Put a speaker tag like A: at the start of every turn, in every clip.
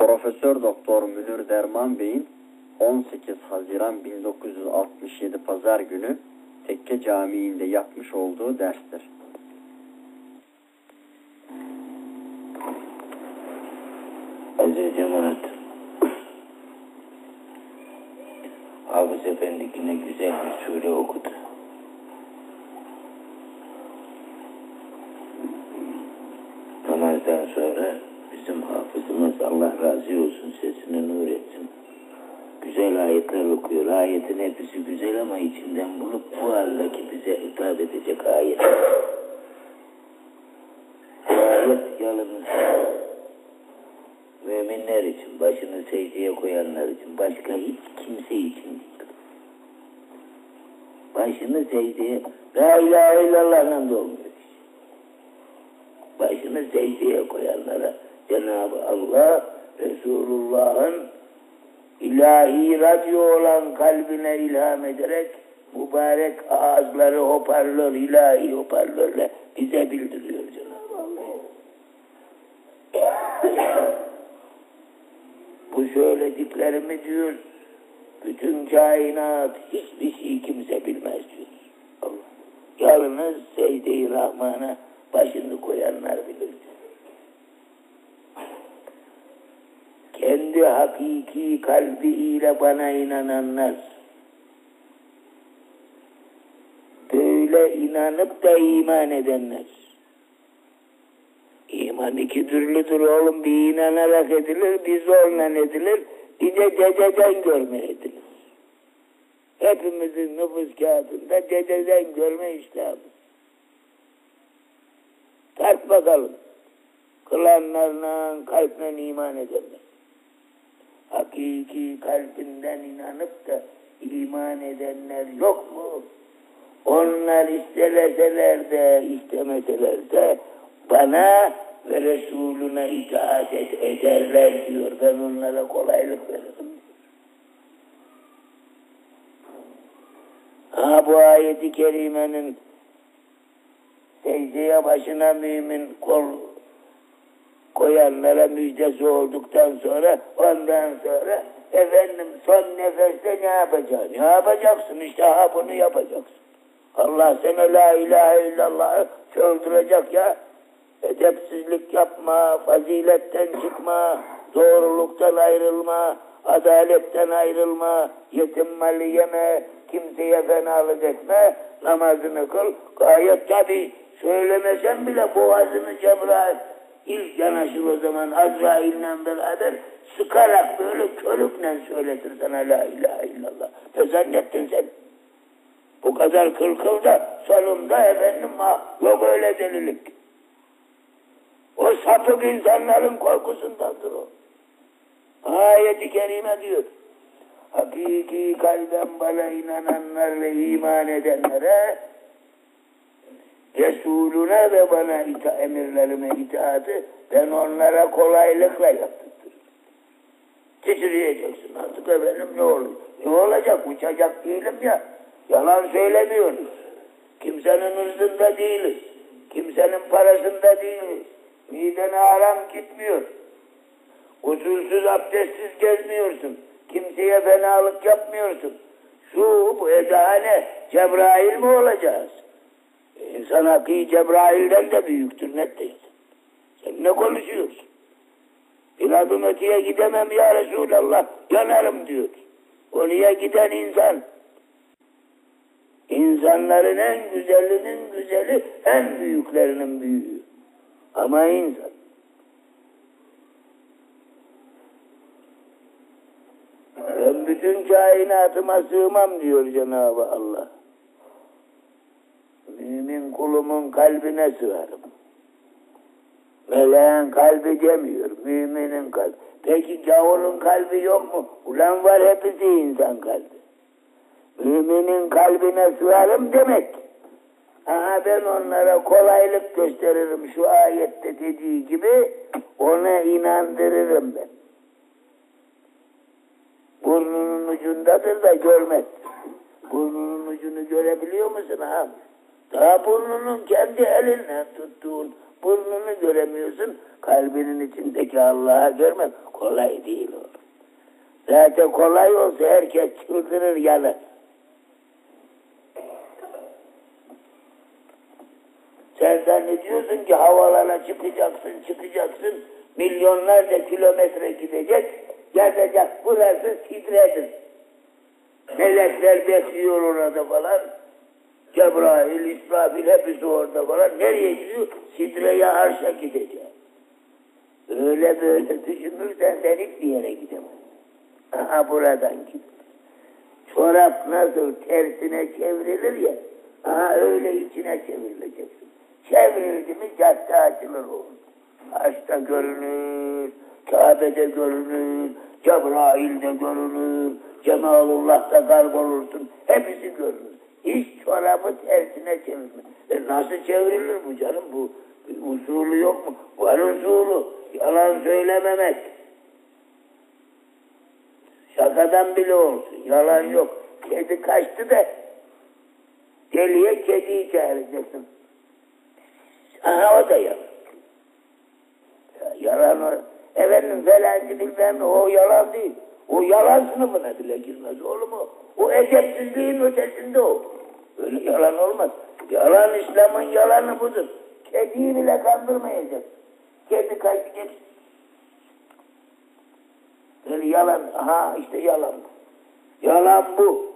A: Profesör Doktor Münir Derman Bey'in 18 Haziran 1967 Pazar günü Tekke Camii'nde yapmış olduğu derstir.
B: Aziz Cemaat. Hafız Efendi yine güzel bir sure okudu. Namazdan sonra bizim hafızımız Allah razı olsun sesini nur etsin. Güzel ayetler okuyor. Ayetin hepsi güzel ama içinden bulup bu haldeki bize hitap edecek ayet. Ayet yalnız müminler için, başını secdeye koyanlar için, başka hiç kimse için. Başını secdeye, la ilahe illallah'la da. Başını secdeye Cenab-ı Allah, Resulullah'ın ilahi radyo olan kalbine ilham ederek mübarek ağızları hoparlör, ilahi hoparlörle bize bildiriyor Cenab-ı Allah. Bu söylediklerimi diyor, bütün kainat hiçbir şey kimse bilmez diyor. Allah. Yalnız secde-i Rahman'a başını koyanlar bilir diyor. Kendi hakiki kalbiyle bana inananlar, böyle inanıp da iman edenler, İman iki türlüdür oğlum. Bir inanarak edilir, bir zorla edilir, bir de dededen görme edilir. Hepimizin nüfus kağıdında dededen görme işlemimiz. Tart bakalım. Kılanlarla, kalple iman edenler. Hakiki kalbinden inanıp da iman edenler yok mu? Onlar isteleseler de istemeseler de bana ve Resulüne itaat ederler diyor. Ben onlara kolaylık veririm. Ha bu ayeti kerimenin secdeye başına mümin kol koyanlara müjdesi olduktan sonra ondan sonra efendim son nefeste ne yapacaksın? Ne yapacaksın? İşte ha bunu yapacaksın. Allah sana la ilahe illallah söldürecek ya. Edepsizlik yapma, faziletten çıkma, doğruluktan ayrılma, adaletten ayrılma, yetim malı yeme, kimseye fenalık etme, namazını kıl. Gayet tabi söylemesen bile boğazını Cebrail ilk yanaşır o zaman Azrail'le beraber sıkarak böyle körükle söyletir sana la ilahe illallah. Ne zannettin sen? Bu kadar kırkıl da sonunda efendim ha, yok öyle delilik. O sapık insanların korkusundandır o. Ayet-i kerime diyor. Hakiki kalben bana inananlar ve iman edenlere Resulüne ve bana ita emirlerime itaatı ben onlara kolaylıkla yaptırtırım. Titreyeceksin artık efendim ne olur. Ne olacak uçacak değilim ya. Yalan söylemiyoruz. Kimsenin hırzında değiliz. Kimsenin parasında değiliz. Midene haram gitmiyor. Usulsüz abdestsiz gezmiyorsun. Kimseye fenalık yapmıyorsun. Şu bu edane Cebrail mi olacağız? İnsan hakkı Cebrail'den de büyüktür net değilsin. Sen ne konuşuyorsun? Bir adım öteye gidemem ya Resulallah yanarım diyor. Oraya giden insan. İnsanların en güzelinin güzeli en büyüklerinin büyüğü. Ama insan. Ben bütün kainatıma sığmam diyor Cenab-ı Allah. Mümin kulumun kalbine sığarım. Meleğin kalbi demiyor, müminin kalbi. Peki gavurun kalbi yok mu? Ulan var hepsi insan kalbi. Müminin kalbine sığarım demek. Aha ben onlara kolaylık gösteririm şu ayette dediği gibi ona inandırırım ben. Burnunun ucundadır da görmez. Burnunun ucunu görebiliyor musun abi? Daha burnunun kendi elinle tuttuğun Burnunu göremiyorsun. Kalbinin içindeki Allah'ı görmek kolay değil oğlum. Zaten kolay olsa herkes çıldırır yanar. Sen zannediyorsun ki havalara çıkacaksın, çıkacaksın, milyonlarca kilometre gidecek, yazacak burası sidredir. Melekler bekliyor orada falan. Cebrail, İsrafil hepsi orada falan. Nereye gidiyor? Sidreye arşa gidecek. Öyle böyle düşünürsen sen hiçbir yere gidemezsin. Aha buradan git. Çorap nasıl tersine çevrilir ya, aha öyle içine çevrileceksin. Çevrildi mi cadde açılır olur. Haçta görünür, Kabe'de görünür, Cebrail'de görünür, Cemalullah'ta kaybolursun. Hepsi görünür. Hiç çorabı tersine çevirme. E nasıl çevrilir bu canım? Bu usulü yok mu? Var usulü. Yalan söylememek. Şakadan bile olsun. Yalan yok. Kedi kaçtı da deliye kediyi çağıracaksın. Aha o da yalan. Ya, yalan o. Efendim falancı bilmem o yalan değil. O yalan sınıfına bile girmez oğlum o. O edepsizliğin ötesinde o. Öyle yalan olmaz. Yalan İslam'ın yalanı budur. Kediyi bile kandırmayacak. Kedi git. Böyle yalan. Aha işte yalan bu. Yalan bu.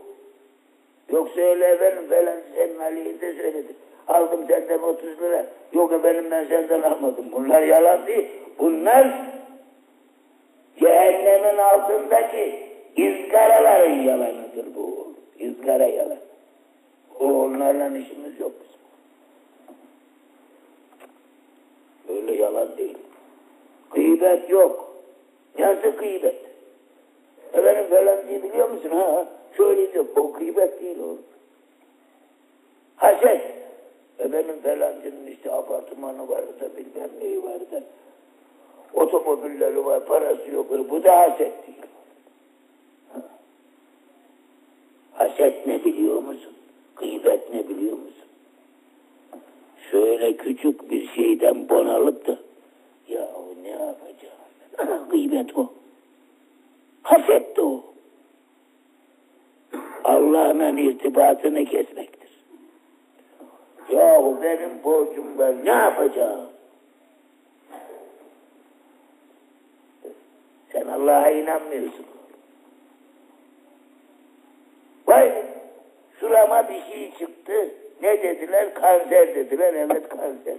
B: Yoksa öyle efendim falan senin aleyhinde söyledi. Aldım senden 30 lira. Yok efendim ben senden almadım. Bunlar yalan değil. Bunlar cehennemin altındaki izgaraların yalanıdır bu. İzgara yalan. O onlarla işimiz yok bizim. Öyle yalan değil. Gıybet yok. Nasıl gıybet? Efendim falan diye biliyor musun? Ha, şöyle diyor. O gıybet değil oğlum. Haset. Efendim falancının işte apartmanı var da bilmem neyi var da. Otomobilleri var, parası yok. Bu da haset. Ha. Haset ne biliyor musun? Gıybet ne biliyor musun? Şöyle küçük bir şeyden bonalıp da ya ne yapacağım? Gıybet o. Haset de o. Allah'la irtibatını kesmektir. Yahu benim borcum var ne yapacağım? Sen Allah'a inanmıyorsun. Vay şurama bir şey çıktı. Ne dediler? Kanser dediler. Evet kanser.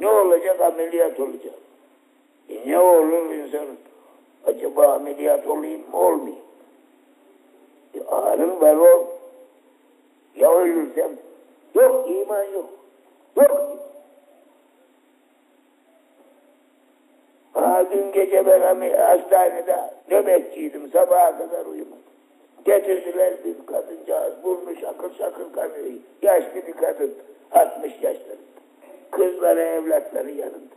B: Ne olacak? Ameliyat olacak. E ne olur insanın? Acaba ameliyat olayım mı olmayayım? E ağrın var o. Ya ölürsem? Yok iman yok. Yok. Dün gece ben amel- hastanede nöbetçiydim. Sabaha kadar uyumadım. Getirdiler bir kadıncağız. Burnu şakır şakır kanıyor. Yaşlı bir kadın. 60 yaşlarında. Kızları evlatları yanında.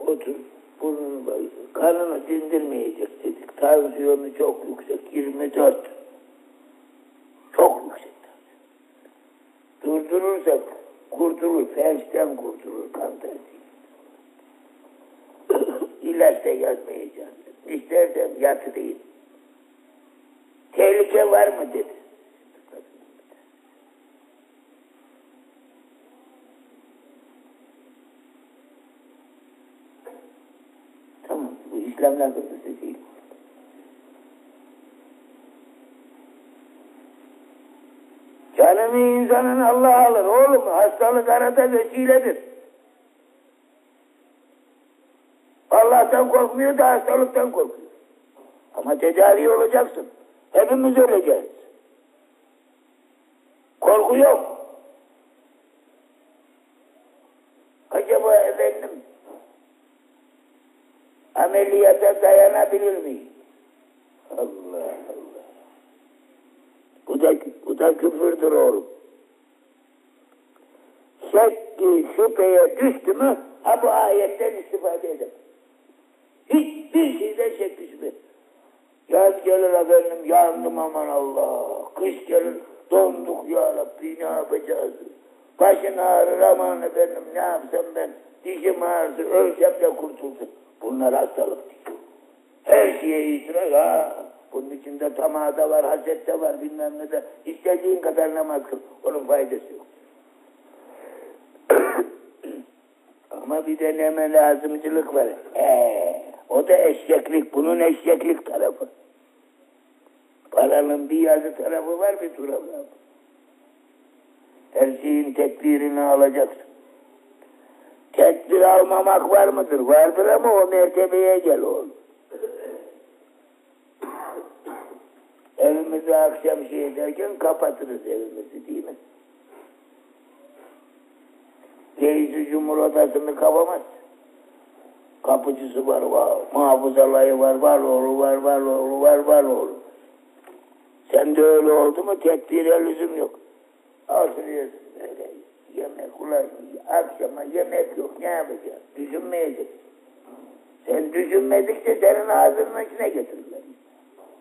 B: Otur. Burnunu. Kanını dindirmeyecek dedik. Tansiyonu çok yüksek. 24. Çok yüksek. Durdurursak kurtulur. Felçten kurtulur. Tersi. İlaç da yazmayacağım. İstersem yatırayım. Tehlike var mı dedi. Tamam, bu İslam'dan kırmızı değil. Canını Allah alır oğlum. Hastalık arada vesiledir. Allah'tan korkmuyor da hastalıktan korkuyor. Ama tedavi olacaksın. Hepimiz öleceğiz. Korku yok. Acaba efendim ameliyata dayanabilir miyim? Allah Allah. Bu da, bu da küfürdür oğlum. Şekki şüpheye düştü mü ha bu ayetten istifade edemez. Hiçbir şeyden şekki şüphe. Yaz gelir efendim yandım aman Allah. Kış gelir Donduk ya Rabbi ne yapacağız? Başın ağrır aman efendim ne yapsam ben? Dişim ağrısı ölsem de kurtulsun. Bunlar hastalık. Her şeye itiraz ha. Bunun içinde tamah da var, haset de var bilmem ne de. İstediğin kadar namaz kıl. Onun faydası yok. Ama bir de neme lazımcılık var. Ee, o da eşeklik. Bunun eşeklik tarafı. Paranın bir yazı tarafı var bir tarafı var. Her şeyin tedbirini alacaksın. Tedbir almamak var mıdır? Vardır ama o mertebeye gel oğlum. Evimizi akşam şey ederken kapatırız evimizi değil mi? Reis-i Cumhur odasını kapamaz. Kapıcısı var, var muhafızalayı var, var oğlu var, var oğlu var, var oğlu. Sen de öyle oldu mu tedbire lüzum yok. Oturuyorsun böyle yemek ulan akşama yemek yok ne yapacağız? Düşünmeyecek. Sen düşünmedikçe senin ağzının içine getirirler.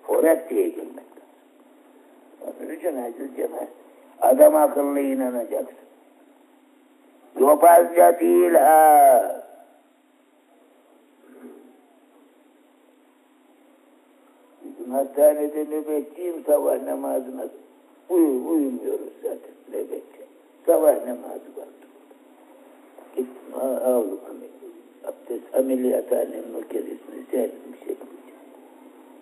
B: Forat diye gelmek lazım. Onun için aziz adam akıllı inanacaksın. Değil ha. Bizim hastanede nöbetçiyim sabah namazına. Uyu, uyumuyoruz zaten nöbetçi. Sabah namazı vardı. Gittim ha, aldım abdest ameliyathanenin serdim bir şey.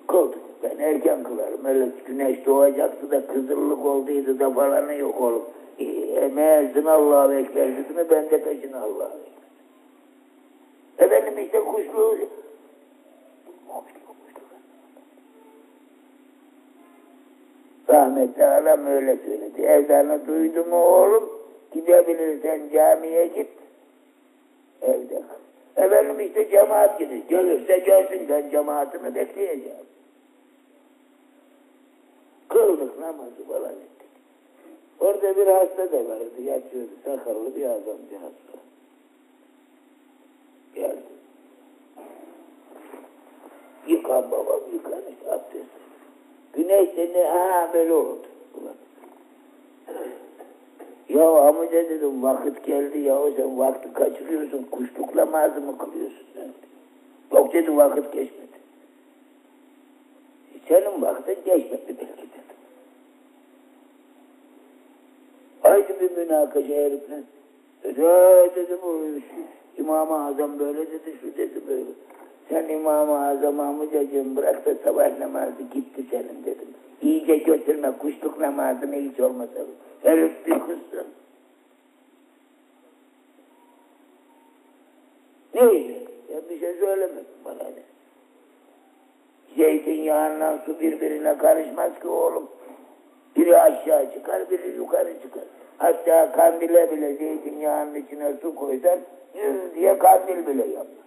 B: Kıldık. Ben erken kılarım. Öyle güneş doğacaktı da kızıllık olduydu da falanı yok oğlum. E, meğersin Allah'a bekler mi ben de peşin Allah'a. Efendim işte kuşluğu Rahmetli adam öyle söyledi. Ezanı duydu mu oğlum gidebilirsen camiye git. Evde kal. Efendim işte cemaat gidiyor. Gelirse gelsin ben cemaatimi bekleyeceğim. Kıldık namazı falan ettik. Orada bir hasta da vardı. Yatıyordu. Sakallı bir adamcağız var. Geldi. Yıkan babam yıkan işte abdest. Güneş de ne ha böyle oldu. Ya amca dedim vakit geldi ya sen vakti kaçırıyorsun kuşluk namazı mı kılıyorsun sen? Yok dedi vakit geçmedi. E, Senin vaktin geçmedi belki dedim. Münakaşa herifle. "Aa," dedim o şu İmam-ı Azam böyle dedi, şu dedi böyle. Sen İmam-ı Azam amcacığım bırak da sabah namazı gitti senin dedim. İyice götürme kuşluk namazını hiç olmasa. Herif bir kızsın. Ne? Ya bir şey söylemedim bana? Zeytinyağından su birbirine karışmaz ki oğlum. Biri aşağı çıkar, biri yukarı çıkar. Hatta kandile bile zeytinyağının içine su koysan yüz diye kandil bile yapar.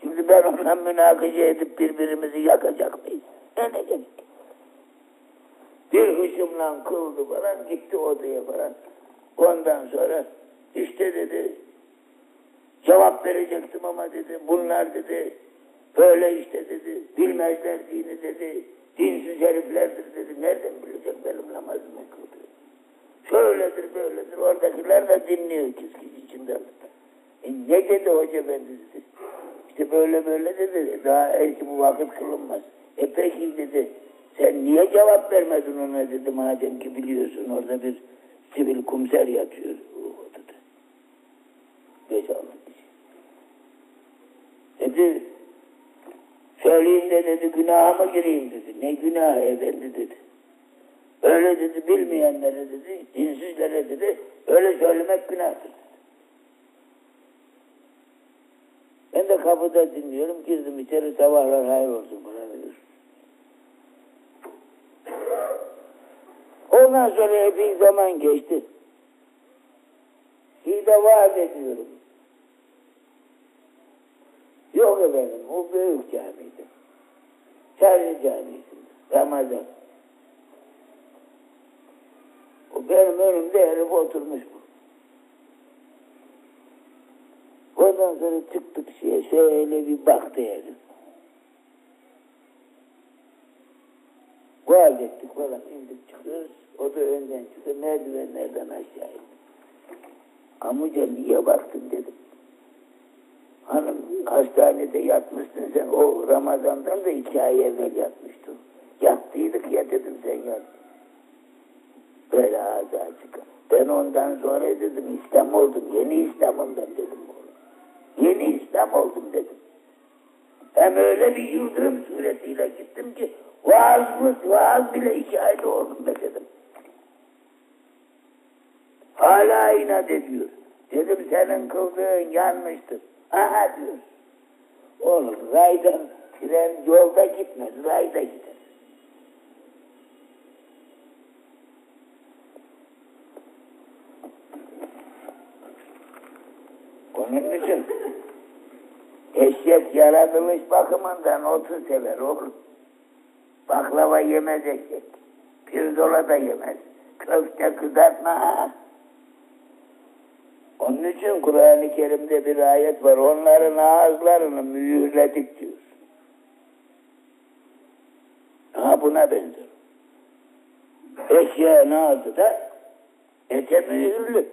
B: Şimdi ben onunla münakaşa edip birbirimizi yakacak mıyız? Ne demek? Bir hışımla kıldı falan gitti odaya falan. Ondan sonra işte dedi cevap verecektim ama dedi bunlar dedi böyle işte dedi bilmezler dini dedi dinsiz heriflerdir dedi. Nereden bilecek benim namazımı kıldı? Şöyledir böyledir oradakiler de dinliyor kiskiz içinde. E ne dedi hoca efendi dedi. İşte böyle böyle dedi. Daha eski bu vakit kılınmaz. E peki dedi. Sen niye cevap vermedin ona dedi. Madem ki biliyorsun orada bir sivil kumser yatıyor o odada. Beş altı kişi. Dedi. Söyleyin de dedi günaha mı gireyim dedi. Ne günah efendi dedi. Öyle dedi bilmeyenlere dedi, dinsizlere dedi, öyle söylemek günahtır. Ben de kapıda dinliyorum, girdim içeri sabahlar hayır olsun bana verir. Ondan sonra epey zaman geçti. De vaat ediyorum. Yok efendim, o büyük camiydi. Çarşı camisi, Ramazan. O benim önümde herif oturmuş bu. Ondan sonra çıktık şeye şöyle bir baktı herif. Vaaz ettik falan indik çıkıyoruz. O da önden çıktı. Merdivenlerden aşağı indi. Amca niye baktın dedim. Hanım hastanede yatmışsın sen. O Ramazan'dan da iki ay evvel yatmıştın. Yattıydık ya dedim sen yat. Böyle ağzı açık. Ben ondan sonra dedim İslam oldum. Yeni İslam'ım ben dedim. Yeni İslam oldum dedim. Hem öyle bir yıldırım suretiyle gittim ki vaaz mı, vaaz bile iki ayda oldum be dedim. Hala inat ediyor. Dedim senin kıldığın yanlıştır. Aha diyor. Oğlum raydan tren yolda gitmez, rayda gider. Onun için eşek yaratılış bakımından otu sever oğlum. Baklava yemez eşek. Pirzola da yemez. Köfte kızartma. Onun için Kur'an-ı Kerim'de bir ayet var. Onların ağızlarını mühürledik diyor. Ha buna benzer. Eşeğin ağzı da ete mühürlü.